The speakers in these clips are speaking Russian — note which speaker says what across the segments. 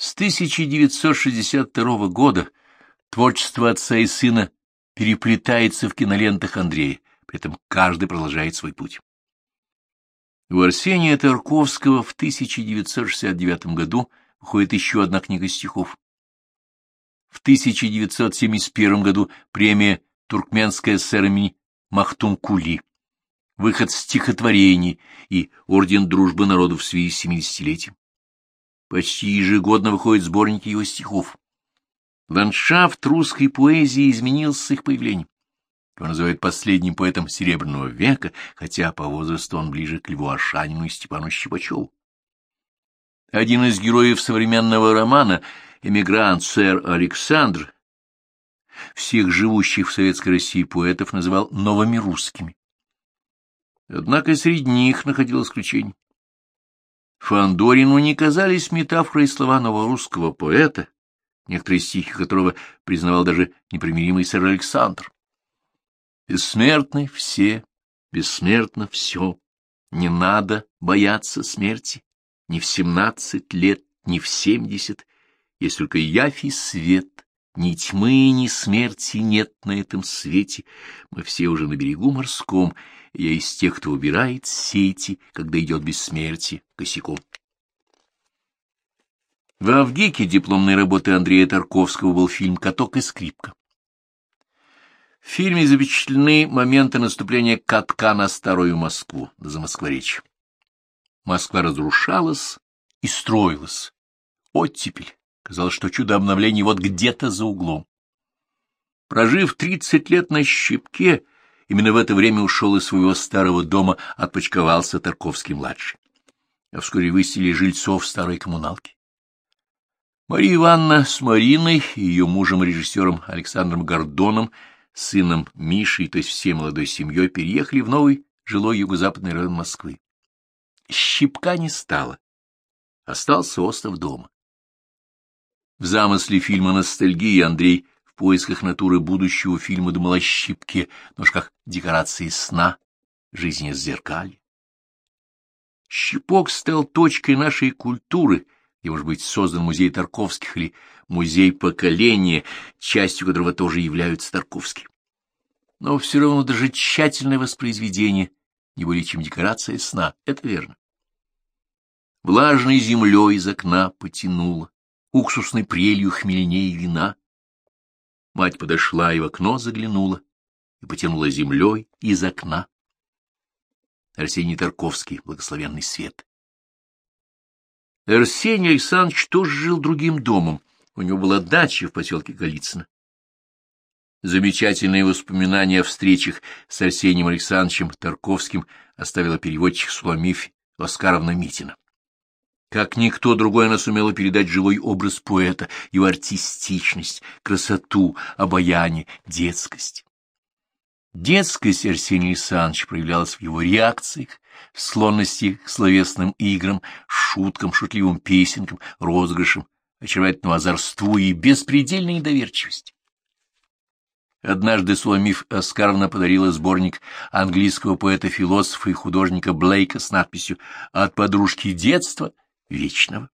Speaker 1: С 1962 года творчество отца и сына переплетается в кинолентах Андрея, при этом каждый продолжает свой путь. У Арсения Тарковского в 1969 году выходит еще одна книга стихов. В 1971 году премия «Туркменская ССР» имени Махтум Кули, выход стихотворений и Орден Дружбы Народов в связи с 70-летием. Почти ежегодно выходят сборники его стихов. Ландшафт русской поэзии изменился с их появлением. Его называют последним поэтом Серебряного века, хотя по возрасту он ближе к Льву Ашанину и Степану Щипачеву. Один из героев современного романа, эмигрант сэр Александр, всех живущих в Советской России поэтов называл новыми русскими. Однако среди них находил исключение. Фандорину не казались метафорой слова новорусского поэта, некоторые стихи которого признавал даже непримиримый сэр Александр. Бессмертны все, бессмертно все, не надо бояться смерти, ни в семнадцать лет, ни в семьдесят, есть только явь и свет, ни тьмы, ни смерти нет на этом свете, мы все уже на берегу морском, я из тех, кто убирает сети, когда идет бессмертие косяком. В Авгике дипломной работы Андрея Тарковского был фильм «Каток и скрипка». В фильме запечатлены моменты наступления катка на Старую Москву, до Замоскворечья. Москва разрушалась и строилась. Оттепель. Казалось, что чудо обновления вот где-то за углом. Прожив тридцать лет на щепке, Именно в это время ушел из своего старого дома, отпочковался Тарковский-младший. А вскоре выселили жильцов старой коммуналки. Мария Ивановна с Мариной ее мужем-режиссером Александром Гордоном, сыном Мишей, то есть всей молодой семьей, переехали в новый жилой юго-западный район Москвы. Щипка не стало. Остался остров дома. В замысле фильма «Ностальгия» Андрей поисках натуры будущего фильма думал о щипке, но ж как декорации сна, жизни с зеркалья. Щипок стал точкой нашей культуры, где может быть создан музей Тарковских или музей поколения, частью которого тоже являются Тарковские. Но все равно даже тщательное воспроизведение не более чем декорация сна, это верно. Влажной землей из окна потянуло, уксусной прелью хмельнее вина, Мать подошла и в окно заглянула, и потянула землей из окна. Арсений Тарковский, благословенный свет. Арсений Александрович тоже жил другим домом. У него была дача в поселке Голицыно. Замечательные воспоминания о встречах с Арсением Александровичем Тарковским оставила переводчик Суламиф Оскаровна Митина. Как никто другой она сумела передать живой образ поэта, его артистичность, красоту, обаяние, детскость. Детскость Арсения Александровича проявлялась в его реакциях, в склонности к словесным играм, шуткам, шутливым песенкам, розыгрышам, очаровательному озорству и беспредельной доверчивости. Однажды Суламиф Оскаровна подарила сборник английского поэта-философа и художника Блейка с надписью «От подружки детства вечного.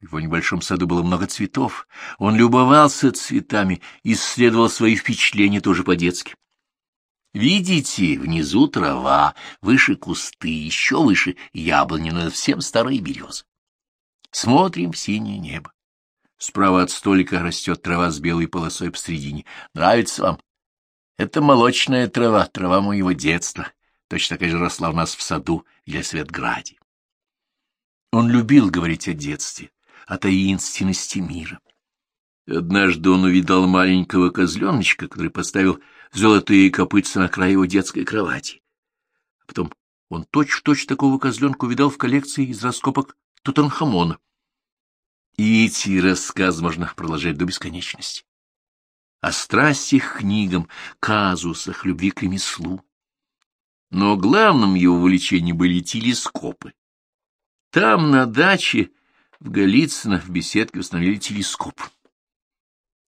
Speaker 1: В его небольшом саду было много цветов. Он любовался цветами, исследовал свои впечатления тоже по-детски. Видите, внизу трава, выше кусты, еще выше яблони, над всем старые березы. Смотрим в синее небо. Справа от столика растет трава с белой полосой посредине. Нравится вам? Это молочная трава, трава моего детства. Точно такая же росла у нас в саду или Светграде. Он любил говорить о детстве, о таинственности мира. Однажды он увидал маленького козленочка, который поставил золотые копытца на край его детской кровати. А потом он точь-в-точь -точь такого козленка увидал в коллекции из раскопок Тутанхамона. И эти рассказы можно продолжать до бесконечности. О страстях к книгам, казусах, любви к ремеслу. Но главным его увлечением были телескопы. Там, на даче, в Голицыно, в беседке установили телескоп.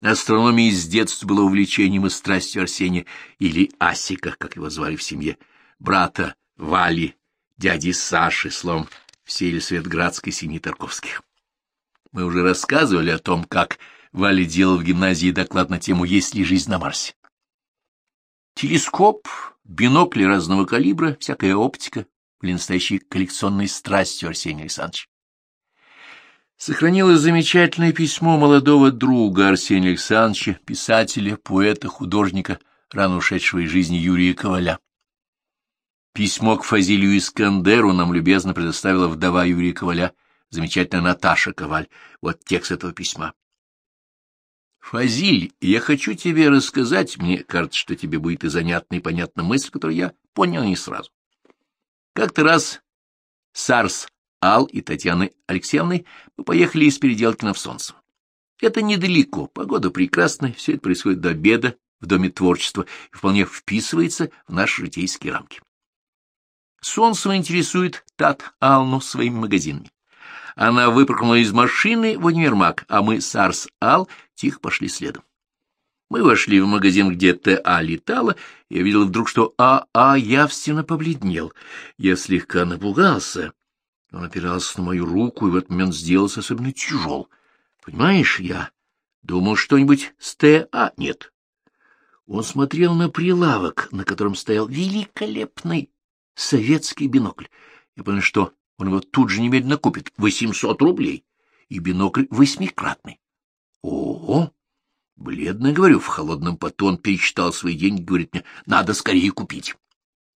Speaker 1: Астрономия с детства была увлечением и страстью Арсения, или Асика, как его звали в семье, брата Вали, дяди Саши, словом, всей Елисаветградской семьи Тарковских. Мы уже рассказывали о том, как Валя делал в гимназии доклад на тему «Есть ли жизнь на Марсе?». Телескоп, бинокли разного калибра, всякая оптика были настоящей коллекционной страстью Арсения Александровича. Сохранилось замечательное письмо молодого друга Арсения Александровича, писателя, поэта, художника, рано ушедшего из жизни Юрия Коваля. Письмо к Фазилию Искандеру нам любезно предоставила вдова Юрия Коваля, замечательная Наташа Коваль. Вот текст этого письма. Фазиль, я хочу тебе рассказать, мне кажется, что тебе будет и занятна, и понятна мысль, которую я понял не сразу. Как-то раз Сарс Ал и Татьяны Алексеевны мы поехали из Переделкина в Солнцево. Это недалеко, погода прекрасная, все это происходит до обеда в Доме творчества и вполне вписывается в наши житейские рамки. Солнцево интересует Тат Алну своими магазинами. Она выпрыгнула из машины в универмаг, а мы с Арс Ал тихо пошли следом. Мы вошли в магазин, где Т.А. летала, и я видел вдруг, что А.А. явственно побледнел. Я слегка напугался. Он опирался на мою руку и в этот момент сделался особенно тяжел. Понимаешь, я думал, что-нибудь с Т.А. нет. Он смотрел на прилавок, на котором стоял великолепный советский бинокль. Я понял, что он его тут же немедленно купит. Восемьсот рублей. И бинокль восьмикратный. О, бледно говорю, в холодном поту он перечитал свои деньги, говорит мне, надо скорее купить.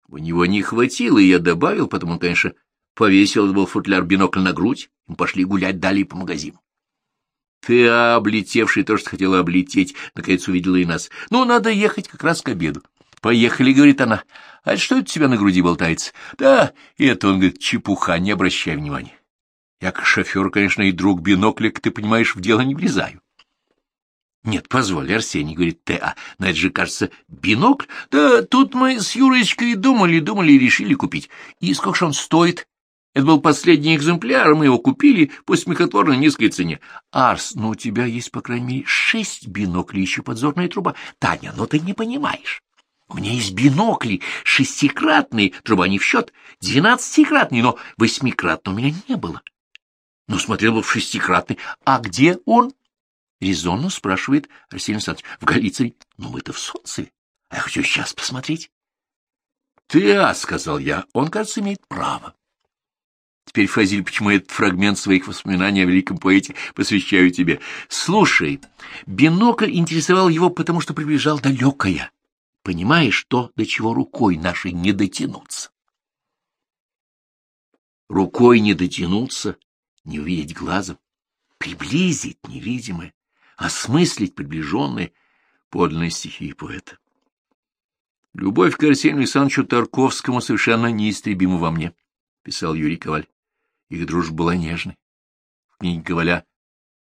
Speaker 1: У него не хватило, и я добавил, потом он, конечно, повесил был футляр бинокль на грудь, мы пошли гулять далее по магазину. Ты, облетевший, тоже хотела облететь, наконец увидела и нас. Ну, надо ехать как раз к обеду. Поехали, говорит она. А что это у тебя на груди болтается? Да, это, он говорит, чепуха, не обращай внимания. Я как шофер, конечно, и друг бинокля, ты понимаешь, в дело не влезаю. Нет, позволь, Арсений, говорит Т.А., но это же, кажется, бинокль. Да тут мы с Юрочкой думали, думали и решили купить. И сколько же он стоит? Это был последний экземпляр, мы его купили по смехотворной низкой цене. Арс, ну у тебя есть, по крайней мере, шесть биноклей, еще подзорная труба. Таня, но ты не понимаешь. У меня есть бинокли, шестикратные, труба не в счет, двенадцатикратные, но восьмикратного у меня не было. Ну, смотрел бы в шестикратный. А где он? Резонно спрашивает Арсений Александрович. В Галиции. Ну, мы-то в Солнцеве. А я хочу сейчас посмотреть. Ты, а, сказал я, он, кажется, имеет право. Теперь, Фазиль, почему этот фрагмент своих воспоминаний о великом поэте посвящаю тебе? Слушай, бинокль интересовал его, потому что приближал далекое. Понимаешь, то, до чего рукой нашей не дотянуться. Рукой не дотянуться, не увидеть глазом, приблизить невидимое, осмыслить приближенное подлинной стихии поэта. Любовь к Арсению Александровичу Тарковскому совершенно неистребима во мне, — писал Юрий Коваль. Их дружба была нежной. В книге Коваля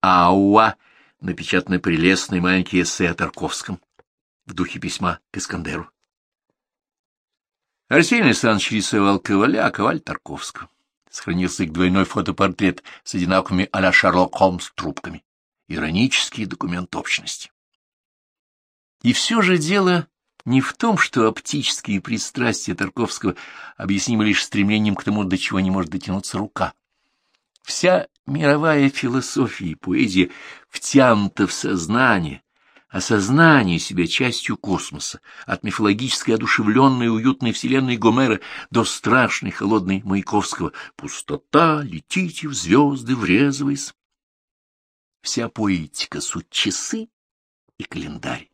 Speaker 1: «Ауа» напечатаны прелестные маленькие эссе о Тарковском в духе письма к Искандеру. Арсений Александрович рисовал Коваля, а Коваль — Тарковского. Сохранился их двойной фотопортрет с одинаковыми а-ля Шерлок Холмс трубками. Иронический документ общности. И все же дело не в том, что оптические пристрастия Тарковского объяснимы лишь стремлением к тому, до чего не может дотянуться рука. Вся мировая философия и поэзия втянута в сознание, осознание себя частью космоса, от мифологической одушевленной уютной вселенной Гомера до страшной холодной Маяковского «Пустота, летите в звезды, врезываясь». Вся поэтика — суть часы и календарь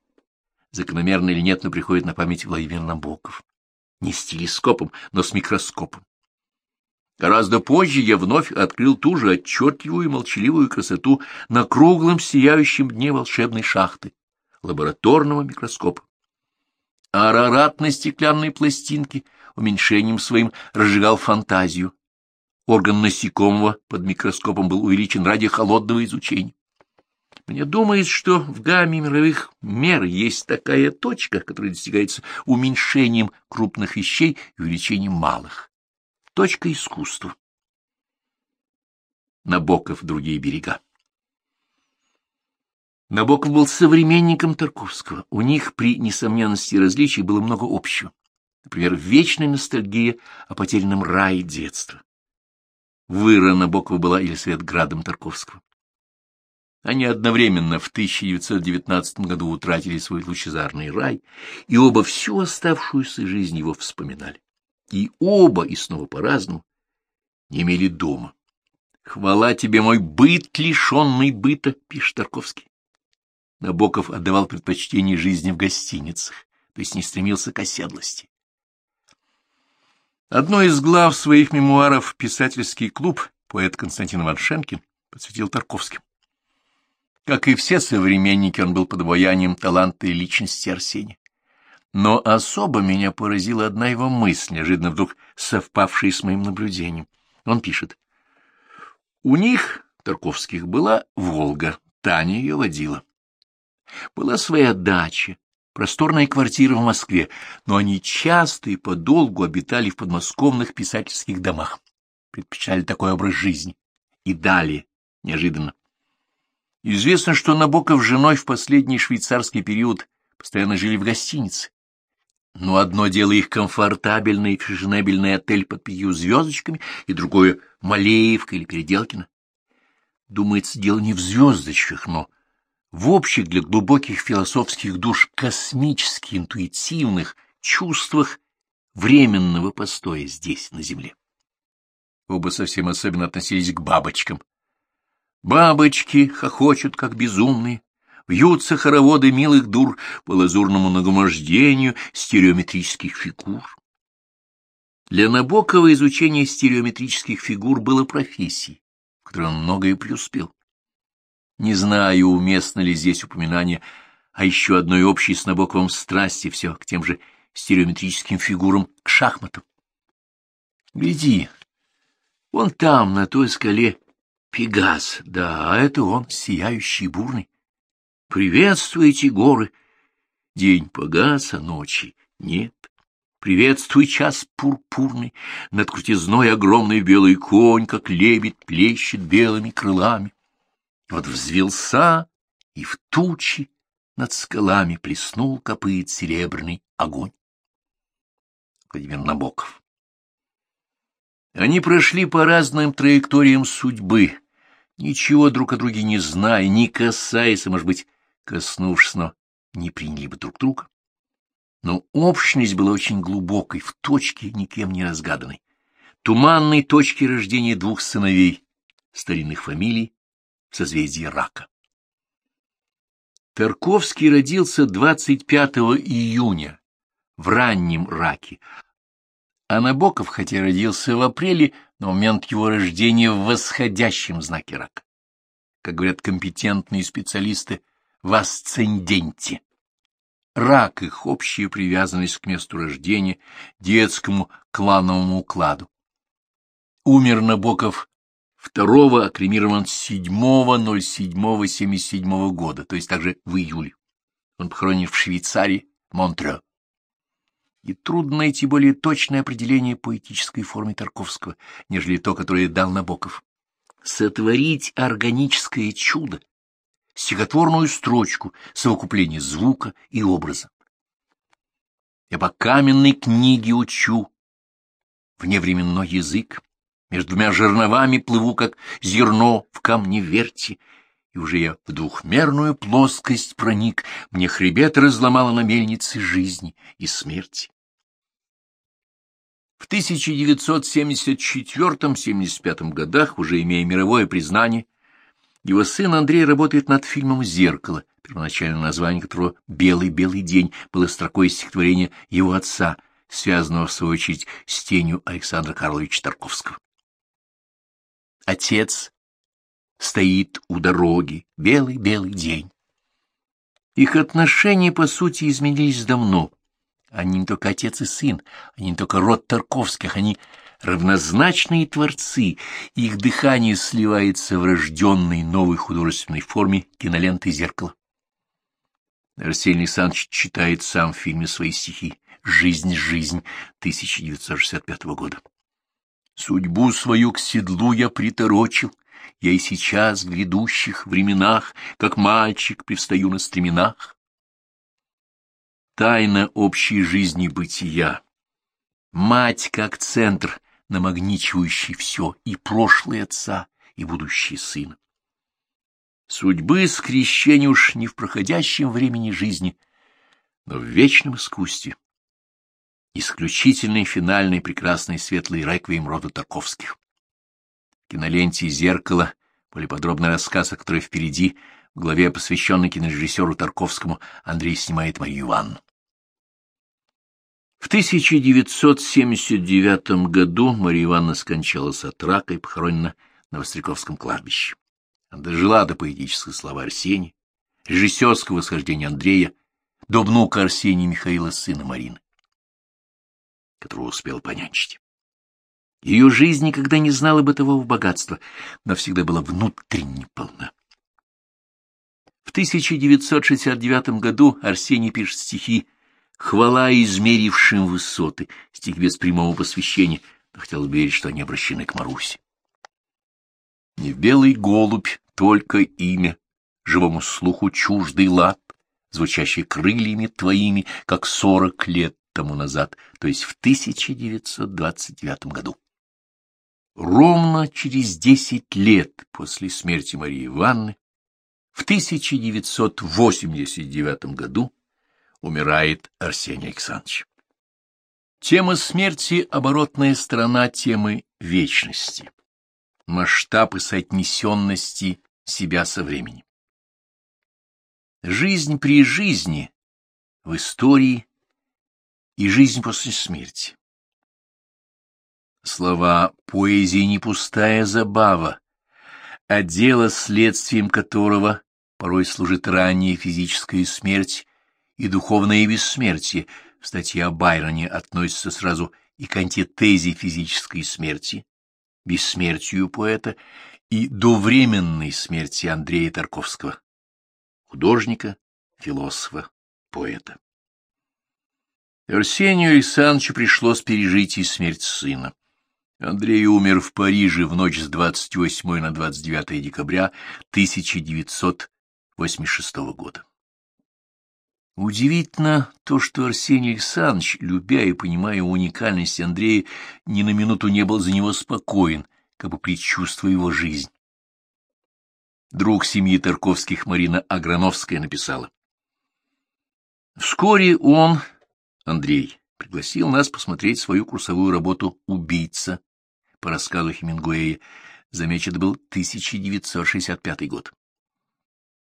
Speaker 1: закономерно или нет, но приходит на память Владимир Набоков. Не с телескопом, но с микроскопом. Гораздо позже я вновь открыл ту же отчетливую и молчаливую красоту на круглом сияющем дне волшебной шахты, лабораторного микроскопа. Арарат на стеклянной пластинке уменьшением своим разжигал фантазию. Орган насекомого под микроскопом был увеличен ради холодного изучения. Мне думается, что в гамме мировых мер есть такая точка, которая достигается уменьшением крупных вещей и увеличением малых. Точка искусства. Набоков другие берега. Набоков был современником Тарковского. У них при несомненности различий было много общего. Например, вечная ностальгия о потерянном рае детства. Выра Набокова была Елисавет градом Тарковского. Они одновременно в 1919 году утратили свой лучезарный рай, и оба всю оставшуюся жизнь его вспоминали. И оба, и снова по-разному, не имели дома. «Хвала тебе, мой быт, лишенный быта», — пишет Тарковский. Набоков отдавал предпочтение жизни в гостиницах, то есть не стремился к оседлости. Одной из глав своих мемуаров «Писательский клуб» поэт Константин Варшенкин посвятил Тарковским. Как и все современники, он был под обаянием таланта и личности Арсения. Но особо меня поразила одна его мысль, неожиданно вдруг совпавшая с моим наблюдением. Он пишет. У них, Тарковских, была Волга, Таня ее водила. Была своя дача, просторная квартира в Москве, но они часто и подолгу обитали в подмосковных писательских домах, предпочитали такой образ жизни. И далее, неожиданно. Известно, что Набоков с женой в последний швейцарский период постоянно жили в гостинице. Но одно дело их комфортабельный фешенебельный отель под пятью звездочками, и другое — Малеевка или Переделкино. Думается, дело не в звездочках, но в общих для глубоких философских душ космически интуитивных чувствах временного постоя здесь, на земле. Оба совсем особенно относились к бабочкам. Бабочки хохочут, как безумные, вьются хороводы милых дур по лазурному нагромождению стереометрических фигур. Для Набокова изучение стереометрических фигур было профессией, в которой он многое преуспел. Не знаю, уместно ли здесь упоминание о еще одной общей с Набоковым страсти, все к тем же стереометрическим фигурам, к шахматам. Гляди, вон там, на той скале, Пегас, да, это он, сияющий бурный. Приветствуйте горы. День погас, а ночи нет. Приветствуй час пурпурный, над крутизной огромный белый конь, как лебедь, плещет белыми крылами. Вот взвелся и в тучи над скалами плеснул копыт серебряный огонь. Владимир Набоков Они прошли по разным траекториям судьбы, ничего друг о друге не зная, не касаясь, а, может быть, коснувшись, но не приняли бы друг друга. Но общность была очень глубокой, в точке никем не разгаданной, туманной точке рождения двух сыновей, старинных фамилий, в созвездии рака. Тарковский родился 25 июня в раннем раке, а Набоков, хотя родился в апреле, на момент его рождения в восходящем знаке рака. Как говорят компетентные специалисты, в асценденте. Рак — их общая привязанность к месту рождения, детскому клановому укладу. Умер Набоков 2 а кремирован 7.07.77 года, то есть также в июле. Он похоронен в Швейцарии, Монтрео. И трудно найти более точное определение поэтической формы Тарковского, нежели то, которое дал Набоков. Сотворить органическое чудо, стихотворную строчку, совокупление звука и образа. Я по каменной книге учу, вневременной язык, между двумя жерновами плыву, как зерно в камне верти, и уже я в двухмерную плоскость проник, мне хребет разломало на мельнице жизни и смерти. В 1974-75 годах, уже имея мировое признание, его сын Андрей работает над фильмом «Зеркало», первоначальное название которого «Белый-белый день» было строкой стихотворения его отца, связанного, в свою очередь, с тенью Александра Карловича Тарковского. Отец стоит у дороги, белый-белый день. Их отношения, по сути, изменились давно. Они не только отец и сын, они не только род Тарковских, они равнозначные творцы, их дыхание сливается в рожденной новой художественной форме киноленты «Зеркало». Арсений Александрович читает сам в фильме свои стихи «Жизнь, жизнь» 1965 года. Судьбу свою к седлу я приторочил, я и сейчас в грядущих временах, как мальчик, привстаю на стременах. Тайна общей жизни бытия, мать как центр, намагничивающий все, и прошлое отца, и будущее сына. Судьбы скрещения уж не в проходящем времени жизни, но в вечном искусстве. Исключительный финальный прекрасный светлый реквием рода Тарковских. Киноленте «Зеркало» более подробный рассказ, о которой впереди, в главе, посвященной кинорежиссеру Тарковскому, Андрей снимает Марию Ивановну. В 1979 году Мария Ивановна скончалась от рака и похоронена на Востряковском кладбище. Она дожила до поэтической славы Арсения, режиссерского восхождения Андрея, до внука Арсения Михаила, сына Марины, которого успел понянчить. Ее жизнь никогда не знала бытового богатства, но всегда была внутренне полна. В 1969 году Арсений пишет стихи хвала измерившим высоты, стих без прямого посвящения, но хотел верить, что они обращены к Марусе. Не белый голубь, только имя, живому слуху чуждый лад, звучащий крыльями твоими, как сорок лет тому назад, то есть в 1929 году. Ровно через десять лет после смерти Марии Ивановны, в 1989 году, умирает Арсений Александрович. Тема смерти — оборотная сторона темы вечности, масштаб и соотнесенности себя со временем. Жизнь при жизни в истории и жизнь после смерти. Слова поэзии не пустая забава, а дело, следствием которого порой служит ранняя физическая смерть и духовное бессмертие в статье о Байроне относится сразу и к антитезе физической смерти, бессмертию поэта, и довременной смерти Андрея Тарковского, художника, философа, поэта. Арсению Александровичу пришлось пережить и смерть сына. Андрей умер в Париже в ночь с 28 на 29 декабря 1986 года. Удивительно то, что Арсений Александрович, любя и понимая уникальность Андрея, ни на минуту не был за него спокоен, как бы предчувствуя его жизнь. Друг семьи Тарковских Марина Аграновская написала. Вскоре он, Андрей, пригласил нас посмотреть свою курсовую работу «Убийца» по рассказу Хемингуэя. Замечен был 1965 год.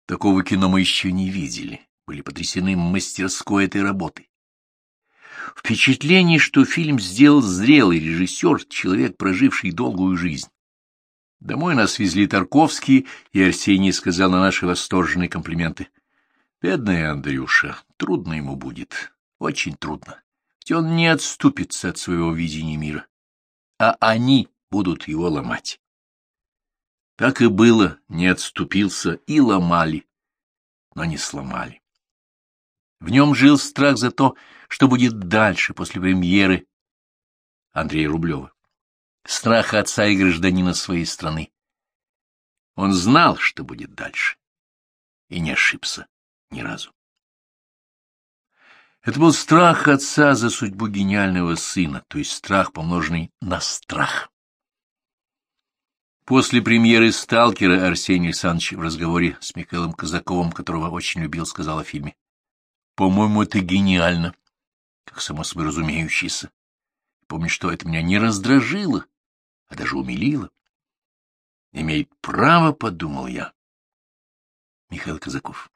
Speaker 1: Такого кино мы еще не видели были потрясены мастерской этой работы. Впечатление, что фильм сделал зрелый режиссер, человек, проживший долгую жизнь. Домой нас везли Тарковские, и Арсений сказал на наши восторженные комплименты. «Бедный Андрюша, трудно ему будет, очень трудно, ведь он не отступится от своего видения мира, а они будут его ломать». Так и было, не отступился и ломали, но не сломали. В нем жил страх за то, что будет дальше, после премьеры Андрея Рублева. Страх отца и гражданина своей страны. Он знал, что будет дальше, и не ошибся ни разу. Это был страх отца за судьбу гениального сына, то есть страх, помноженный на страх. После премьеры «Сталкера» Арсений Александрович в разговоре с Михаилом Казаковым, которого очень любил, сказал о фильме. По-моему, это гениально, как само собой разумеющееся. Помню, что это меня не раздражило, а даже умилило. Имеет право, подумал я. Михаил Казаков.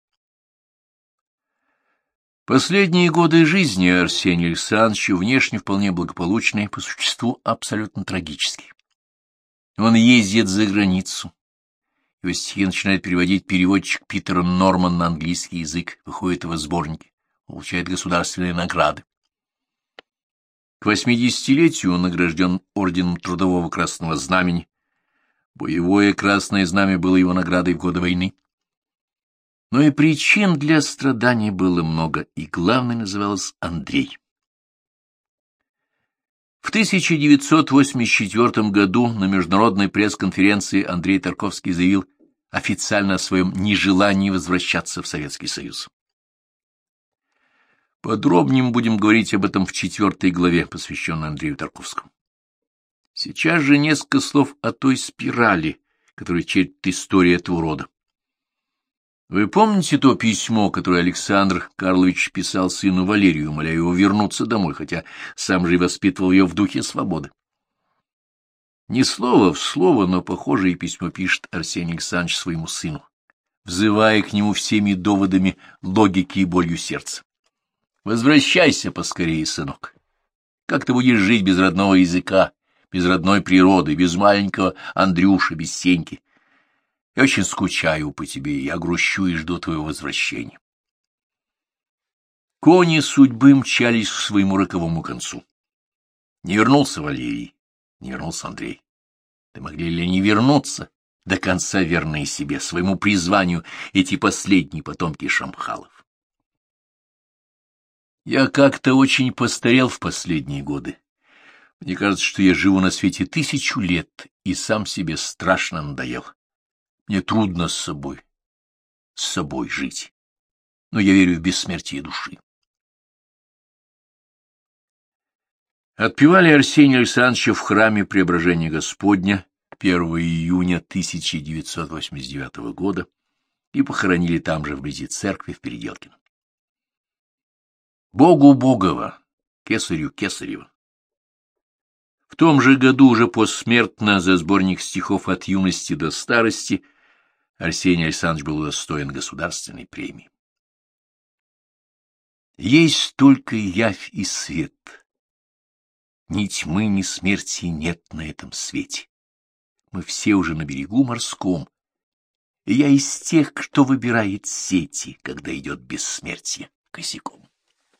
Speaker 1: Последние годы жизни Арсения Александровича внешне вполне благополучные, по существу абсолютно трагические. Он ездит за границу. Его стихи начинает переводить переводчик Питер Норман на английский язык, выходит его сборники получает государственные награды. К восьмидесятилетию он награжден орденом Трудового Красного Знамени. Боевое Красное Знамя было его наградой в годы войны. Но и причин для страданий было много, и главной называлась Андрей. В 1984 году на международной пресс-конференции Андрей Тарковский заявил официально о своем нежелании возвращаться в Советский Союз. Подробнее будем говорить об этом в четвертой главе, посвященной Андрею Тарковскому. Сейчас же несколько слов о той спирали, которую черпит история этого рода. Вы помните то письмо, которое Александр Карлович писал сыну Валерию, умоляя его вернуться домой, хотя сам же и воспитывал ее в духе свободы? Не слово в слово, но похожее письмо пишет Арсений Александрович своему сыну, взывая к нему всеми доводами логики и болью сердца. «Возвращайся поскорее, сынок. Как ты будешь жить без родного языка, без родной природы, без маленького Андрюши, без Сеньки? Я очень скучаю по тебе, я грущу и жду твоего возвращения». Кони судьбы мчались к своему роковому концу. Не вернулся Валерий, не вернулся Андрей. Да могли ли они вернуться, до конца верные себе, своему призванию, эти последние потомки Шамхалов? Я как-то очень постарел в последние годы. Мне кажется, что я живу на свете тысячу лет и сам себе страшно надоел. Мне трудно с собой, с собой жить, но я верю в бессмертие души. Отпевали Арсения Александровича в храме Преображения Господня 1 июня 1989 года и похоронили там же вблизи церкви в Переделкино. Богу Богова, Кесарю Кесарева. В том же году уже посмертно за сборник стихов от юности до старости Арсений Александрович был удостоен государственной премии. Есть только явь и свет — ни тьмы, ни смерти нет на этом свете. Мы все уже на берегу морском, и я из тех, кто выбирает сети, когда идет бессмертие косяком.